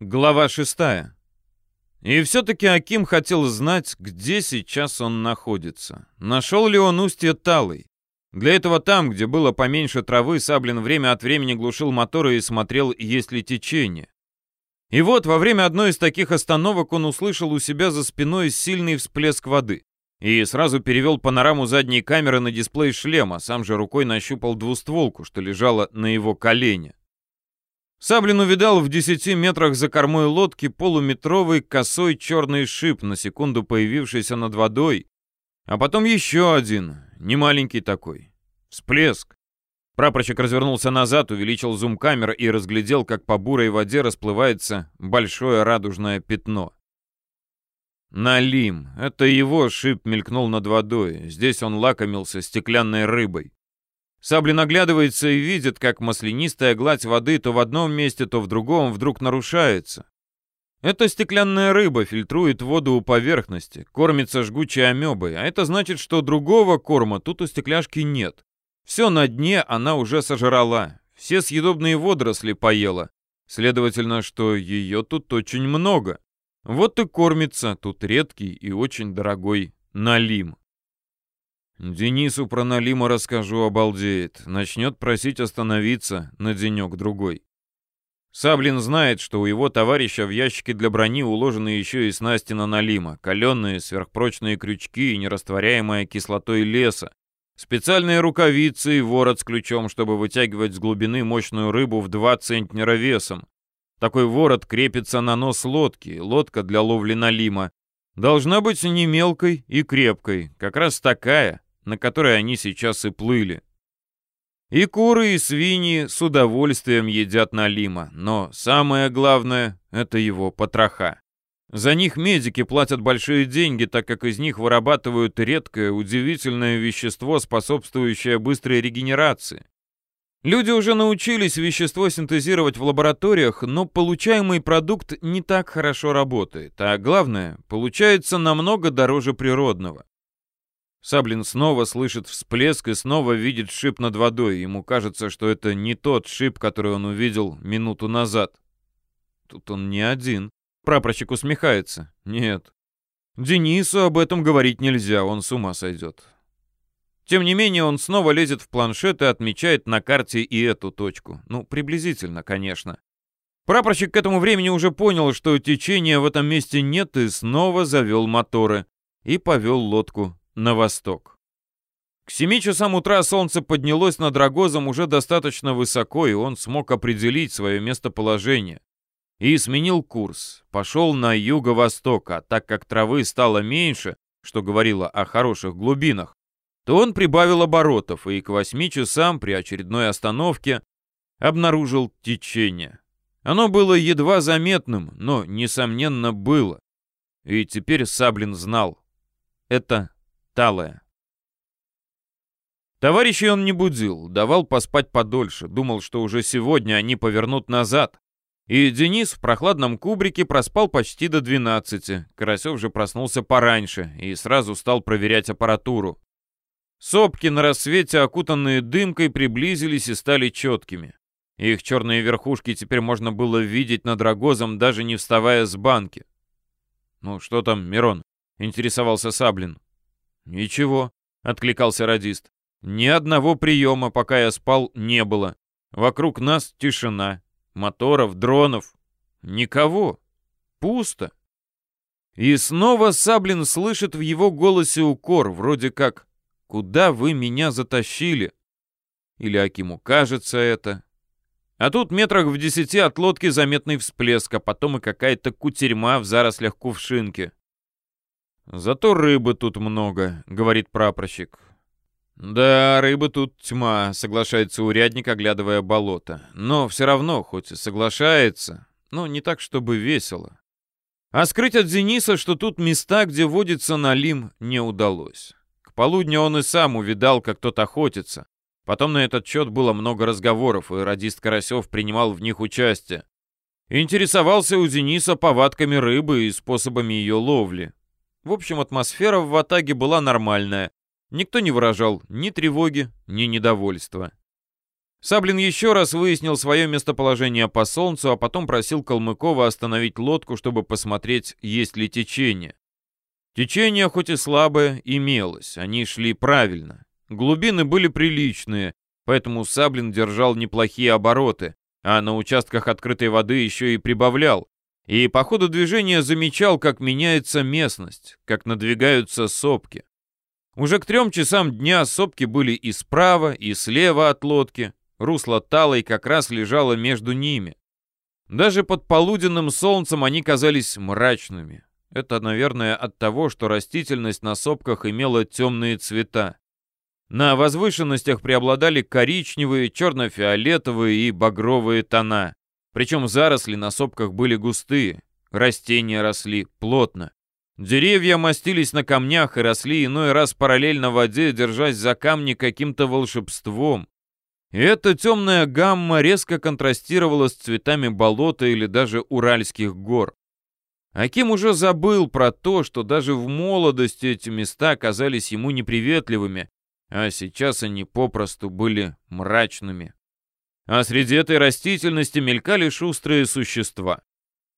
Глава шестая. И все-таки Аким хотел знать, где сейчас он находится. Нашел ли он устье Талой? Для этого там, где было поменьше травы, Саблин время от времени глушил моторы и смотрел, есть ли течение. И вот во время одной из таких остановок он услышал у себя за спиной сильный всплеск воды. И сразу перевел панораму задней камеры на дисплей шлема, сам же рукой нащупал двустволку, что лежала на его колене. Саблин увидал в десяти метрах за кормой лодки полуметровый косой черный шип, на секунду появившийся над водой, а потом еще один, немаленький такой. Всплеск. Прапорщик развернулся назад, увеличил зум камеры и разглядел, как по бурой воде расплывается большое радужное пятно. Налим. Это его шип мелькнул над водой. Здесь он лакомился стеклянной рыбой. Сабли наглядывается и видит, как маслянистая гладь воды то в одном месте, то в другом вдруг нарушается. Эта стеклянная рыба фильтрует воду у поверхности, кормится жгучей амебой, а это значит, что другого корма тут у стекляшки нет. Все на дне она уже сожрала, все съедобные водоросли поела. Следовательно, что ее тут очень много. Вот и кормится тут редкий и очень дорогой налим. Денису про Налима расскажу, обалдеет. Начнет просить остановиться на денек-другой. Саблин знает, что у его товарища в ящике для брони уложены еще и снасти на Налима, каленные сверхпрочные крючки и нерастворяемая кислотой леса, специальные рукавицы и ворот с ключом, чтобы вытягивать с глубины мощную рыбу в 2 центнера весом. Такой ворот крепится на нос лодки, лодка для ловли Налима. Должна быть не мелкой и крепкой, как раз такая, на которой они сейчас и плыли. И куры, и свиньи с удовольствием едят налима, но самое главное — это его потроха. За них медики платят большие деньги, так как из них вырабатывают редкое, удивительное вещество, способствующее быстрой регенерации. Люди уже научились вещество синтезировать в лабораториях, но получаемый продукт не так хорошо работает, а главное, получается намного дороже природного. Саблин снова слышит всплеск и снова видит шип над водой. Ему кажется, что это не тот шип, который он увидел минуту назад. Тут он не один. Прапорщик усмехается. Нет. Денису об этом говорить нельзя, он с ума сойдет. Тем не менее, он снова лезет в планшет и отмечает на карте и эту точку. Ну, приблизительно, конечно. Прапорщик к этому времени уже понял, что течения в этом месте нет, и снова завел моторы. И повел лодку на восток. К семи часам утра солнце поднялось над Рогозом уже достаточно высоко, и он смог определить свое местоположение. И сменил курс, пошел на юго-восток, а так как травы стало меньше, что говорило о хороших глубинах, то он прибавил оборотов и к восьми часам при очередной остановке обнаружил течение. Оно было едва заметным, но, несомненно, было. И теперь Саблин знал. Это талая. Товарищей он не будил, давал поспать подольше, думал, что уже сегодня они повернут назад. И Денис в прохладном кубрике проспал почти до 12. Карасев же проснулся пораньше и сразу стал проверять аппаратуру. Сопки на рассвете, окутанные дымкой, приблизились и стали четкими. Их черные верхушки теперь можно было видеть над рогозом, даже не вставая с банки. «Ну что там, Мирон?» — интересовался Саблин. «Ничего», — откликался радист. «Ни одного приема, пока я спал, не было. Вокруг нас тишина. Моторов, дронов. Никого. Пусто». И снова Саблин слышит в его голосе укор, вроде как «Куда вы меня затащили?» Или Акиму кажется это. А тут метрах в десяти от лодки заметный всплеск, а потом и какая-то кутерьма в зарослях кувшинки. «Зато рыбы тут много», — говорит прапорщик. «Да, рыбы тут тьма», — соглашается урядник, оглядывая болото. «Но все равно, хоть и соглашается, но не так, чтобы весело». А скрыть от Дениса, что тут места, где водится налим, не удалось. К полудню он и сам увидал, как тот охотится. Потом на этот счет было много разговоров, и радист Карасев принимал в них участие. Интересовался у Дениса повадками рыбы и способами ее ловли. В общем, атмосфера в Ватаге была нормальная. Никто не выражал ни тревоги, ни недовольства. Саблин еще раз выяснил свое местоположение по солнцу, а потом просил Калмыкова остановить лодку, чтобы посмотреть, есть ли течение. Течение, хоть и слабое, имелось, они шли правильно. Глубины были приличные, поэтому Саблин держал неплохие обороты, а на участках открытой воды еще и прибавлял. И по ходу движения замечал, как меняется местность, как надвигаются сопки. Уже к трем часам дня сопки были и справа, и слева от лодки. Русло талой как раз лежало между ними. Даже под полуденным солнцем они казались мрачными. Это, наверное, от того, что растительность на сопках имела темные цвета. На возвышенностях преобладали коричневые, черно-фиолетовые и багровые тона. Причем заросли на сопках были густые, растения росли плотно. Деревья мастились на камнях и росли иной раз параллельно воде, держась за камни каким-то волшебством. И эта темная гамма резко контрастировала с цветами болота или даже Уральских гор. Аким уже забыл про то, что даже в молодости эти места казались ему неприветливыми, а сейчас они попросту были мрачными. А среди этой растительности мелькали шустрые существа.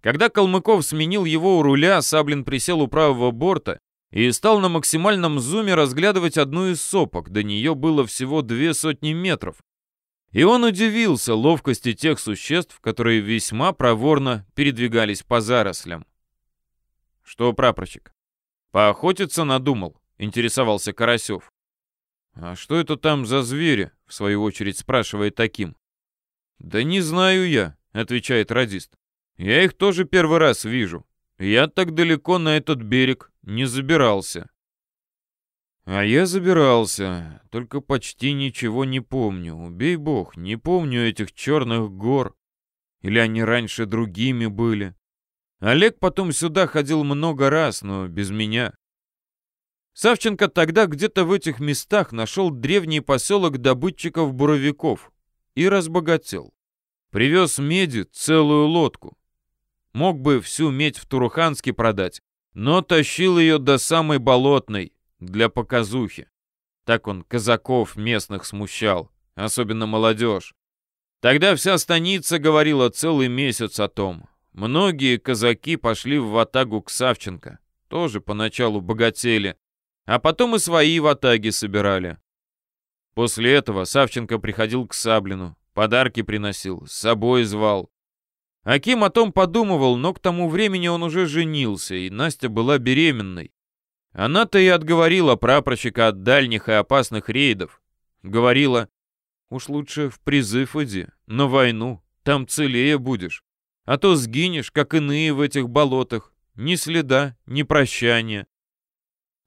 Когда Калмыков сменил его у руля, Саблин присел у правого борта и стал на максимальном зуме разглядывать одну из сопок, до нее было всего две сотни метров. И он удивился ловкости тех существ, которые весьма проворно передвигались по зарослям. «Что, прапорщик, поохотиться надумал?» — интересовался Карасев. «А что это там за звери?» — в свою очередь спрашивает таким. «Да не знаю я», — отвечает радист. «Я их тоже первый раз вижу. Я так далеко на этот берег не забирался». А я забирался, только почти ничего не помню. Убей бог, не помню этих черных гор. Или они раньше другими были. Олег потом сюда ходил много раз, но без меня. Савченко тогда где-то в этих местах нашел древний поселок добытчиков-буровиков и разбогател. Привез меди целую лодку. Мог бы всю медь в Туруханске продать, но тащил ее до самой болотной для показухи. Так он казаков местных смущал, особенно молодежь. Тогда вся станица говорила целый месяц о том. Многие казаки пошли в ватагу к Савченко. Тоже поначалу богатели, а потом и свои в Атаге собирали. После этого Савченко приходил к Саблину, подарки приносил, с собой звал. Аким о том подумывал, но к тому времени он уже женился, и Настя была беременной. Она-то и отговорила прапорщика от дальних и опасных рейдов. Говорила, уж лучше в призыв иди, на войну, там целее будешь. А то сгинешь, как иные в этих болотах, ни следа, ни прощания.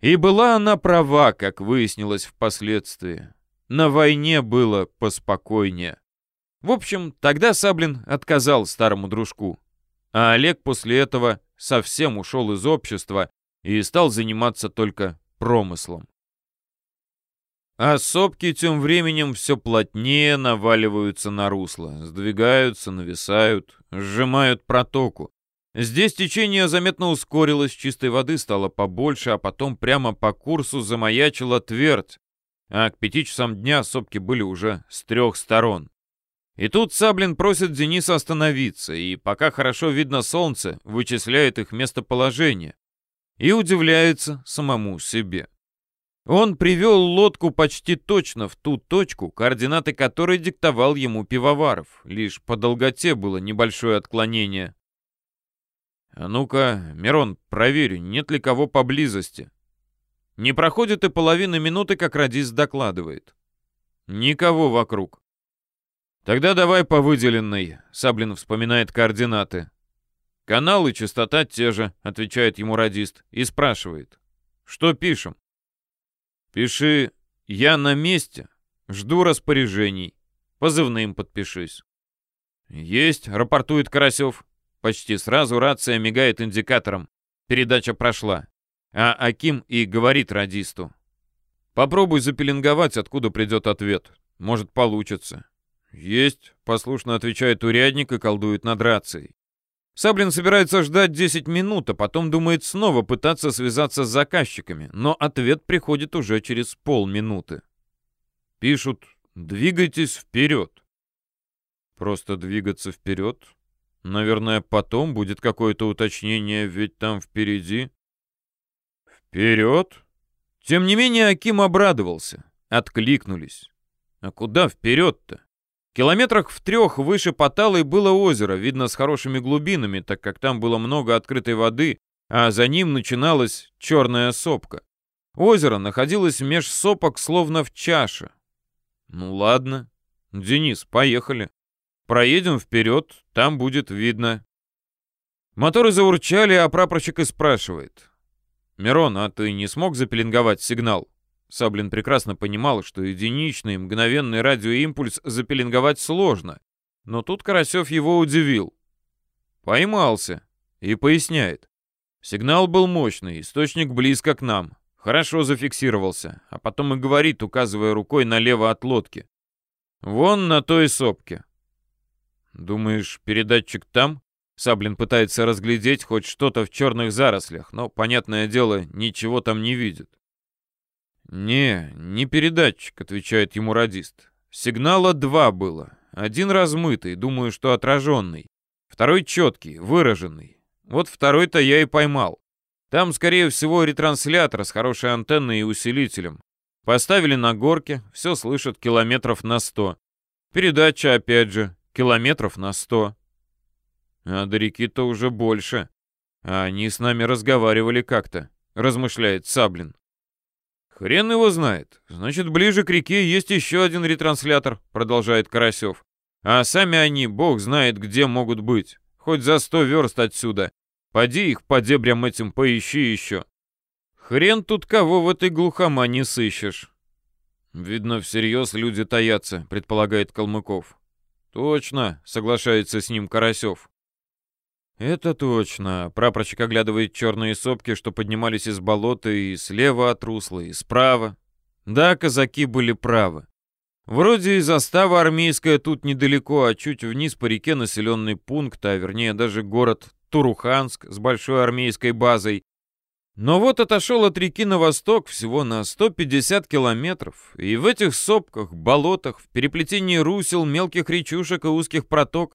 И была она права, как выяснилось впоследствии. На войне было поспокойнее. В общем, тогда Саблин отказал старому дружку. А Олег после этого совсем ушел из общества и стал заниматься только промыслом. А сопки тем временем все плотнее наваливаются на русло, сдвигаются, нависают, сжимают протоку. Здесь течение заметно ускорилось, чистой воды стало побольше, а потом прямо по курсу замаячила твердь, а к пяти часам дня сопки были уже с трех сторон. И тут Саблин просит Дениса остановиться, и пока хорошо видно солнце, вычисляет их местоположение. И удивляется самому себе. Он привел лодку почти точно в ту точку, координаты которой диктовал ему Пивоваров. Лишь по долготе было небольшое отклонение. А ну-ка, Мирон, проверю, нет ли кого поблизости. Не проходит и половины минуты, как радист докладывает. Никого вокруг. Тогда давай по выделенной, Саблин вспоминает координаты. Канал и частота те же, отвечает ему радист и спрашивает. Что пишем? Пиши «Я на месте, жду распоряжений». Позывным подпишись. «Есть», — рапортует Карасев. Почти сразу рация мигает индикатором. Передача прошла. А Аким и говорит радисту. «Попробуй запеленговать, откуда придет ответ. Может, получится». «Есть», — послушно отвечает урядник и колдует над рацией. Саблин собирается ждать 10 минут, а потом думает снова пытаться связаться с заказчиками, но ответ приходит уже через полминуты. Пишут «Двигайтесь вперед». Просто двигаться вперед? Наверное, потом будет какое-то уточнение, ведь там впереди... Вперед? Тем не менее, Аким обрадовался. Откликнулись. А куда вперед-то? Километрах в трех выше Поталой было озеро, видно с хорошими глубинами, так как там было много открытой воды, а за ним начиналась черная сопка. Озеро находилось меж сопок, словно в чаше. Ну ладно. Денис, поехали. Проедем вперед, там будет видно. Моторы заурчали, а прапорщик и спрашивает. «Мирон, а ты не смог запеленговать сигнал?» Саблин прекрасно понимал, что единичный мгновенный радиоимпульс запеленговать сложно. Но тут Карасев его удивил. Поймался. И поясняет. Сигнал был мощный, источник близко к нам. Хорошо зафиксировался. А потом и говорит, указывая рукой налево от лодки. Вон на той сопке. Думаешь, передатчик там? Саблин пытается разглядеть хоть что-то в черных зарослях, но, понятное дело, ничего там не видит. «Не, не передатчик», — отвечает ему радист. «Сигнала два было. Один размытый, думаю, что отраженный. Второй четкий, выраженный. Вот второй-то я и поймал. Там, скорее всего, ретранслятор с хорошей антенной и усилителем. Поставили на горке, все слышат километров на сто. Передача, опять же, километров на сто. А до реки-то уже больше. А они с нами разговаривали как-то, размышляет Саблин. «Хрен его знает. Значит, ближе к реке есть еще один ретранслятор», — продолжает Карасев. «А сами они, бог знает, где могут быть. Хоть за сто верст отсюда. Поди их по дебрям этим поищи еще. Хрен тут кого в этой глухомане сыщешь». «Видно, всерьез люди таятся», — предполагает Калмыков. «Точно», — соглашается с ним Карасев. «Это точно». Прапорщик оглядывает черные сопки, что поднимались из болота и слева от русла, и справа. Да, казаки были правы. Вроде и застава армейская тут недалеко, а чуть вниз по реке населенный пункт, а вернее даже город Туруханск с большой армейской базой. Но вот отошел от реки на восток всего на 150 километров, и в этих сопках, болотах, в переплетении русел, мелких речушек и узких проток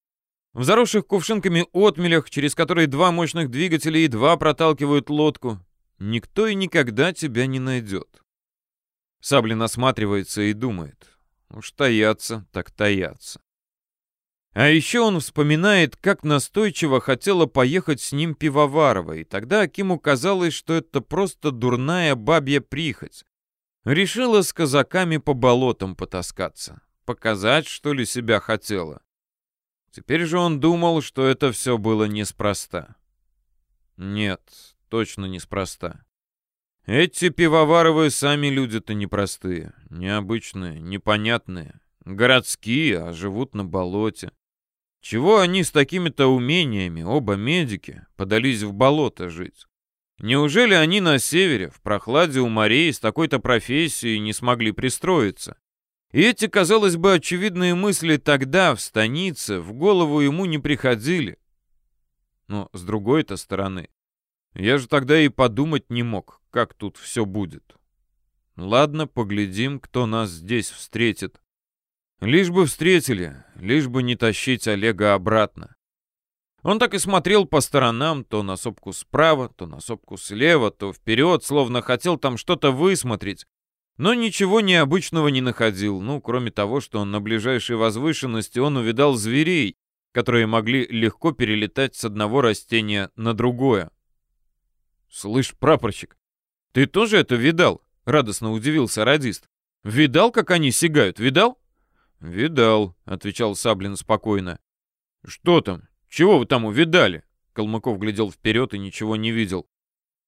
в заросших кувшинками отмелях, через которые два мощных двигателя едва проталкивают лодку, никто и никогда тебя не найдет. Саблин осматривается и думает. Уж таятся, так таятся. А еще он вспоминает, как настойчиво хотела поехать с ним Пивоварова, и тогда Акиму казалось, что это просто дурная бабья прихоть. Решила с казаками по болотам потаскаться. Показать, что ли, себя хотела. Теперь же он думал, что это все было неспроста. Нет, точно неспроста. Эти пивоваровые сами люди-то непростые, необычные, непонятные, городские, а живут на болоте. Чего они с такими-то умениями, оба медики, подались в болото жить? Неужели они на севере, в прохладе у морей, с такой-то профессией не смогли пристроиться? И эти, казалось бы, очевидные мысли тогда, в станице, в голову ему не приходили. Но с другой-то стороны, я же тогда и подумать не мог, как тут все будет. Ладно, поглядим, кто нас здесь встретит. Лишь бы встретили, лишь бы не тащить Олега обратно. Он так и смотрел по сторонам, то на сопку справа, то на сопку слева, то вперед, словно хотел там что-то высмотреть, но ничего необычного не находил, ну, кроме того, что на ближайшей возвышенности он увидал зверей, которые могли легко перелетать с одного растения на другое. «Слышь, прапорщик, ты тоже это видал?» — радостно удивился радист. «Видал, как они сигают, видал?» «Видал», — отвечал Саблин спокойно. «Что там? Чего вы там увидали?» Калмыков глядел вперед и ничего не видел.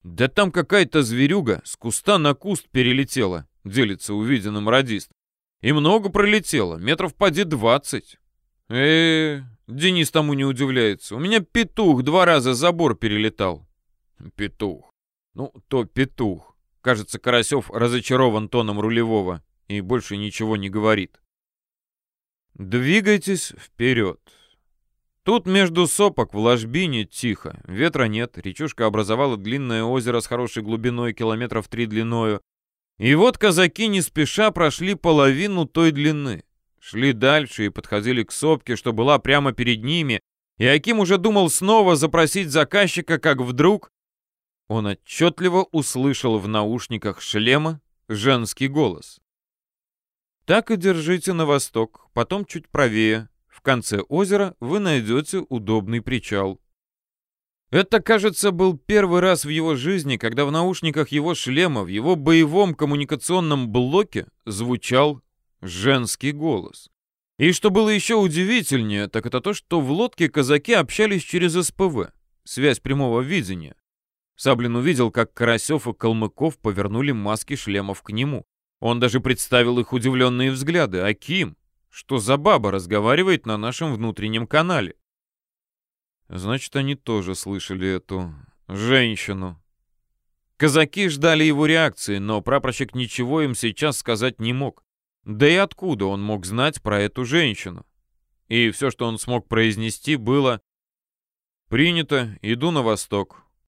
«Да там какая-то зверюга с куста на куст перелетела делится увиденным радист. И много пролетело, метров поди двадцать. э, -э Денис тому не удивляется. У меня петух два раза забор перелетал. Петух. Ну, то петух. Кажется, Карасев разочарован тоном рулевого и больше ничего не говорит. Двигайтесь вперед. Тут между сопок в ложбине тихо, ветра нет, речушка образовала длинное озеро с хорошей глубиной, километров три длиною, и вот казаки не спеша прошли половину той длины. Шли дальше и подходили к сопке, что была прямо перед ними, и Аким уже думал снова запросить заказчика, как вдруг он отчетливо услышал в наушниках шлема женский голос. «Так и держите на восток, потом чуть правее. В конце озера вы найдете удобный причал». Это, кажется, был первый раз в его жизни, когда в наушниках его шлема, в его боевом коммуникационном блоке звучал женский голос. И что было еще удивительнее, так это то, что в лодке казаки общались через СПВ, связь прямого видения. Саблин увидел, как Карасев и Калмыков повернули маски шлемов к нему. Он даже представил их удивленные взгляды. «Аким, что за баба разговаривает на нашем внутреннем канале?» Значит, они тоже слышали эту женщину. Казаки ждали его реакции, но прапорщик ничего им сейчас сказать не мог. Да и откуда он мог знать про эту женщину? И все, что он смог произнести, было «Принято, иду на восток.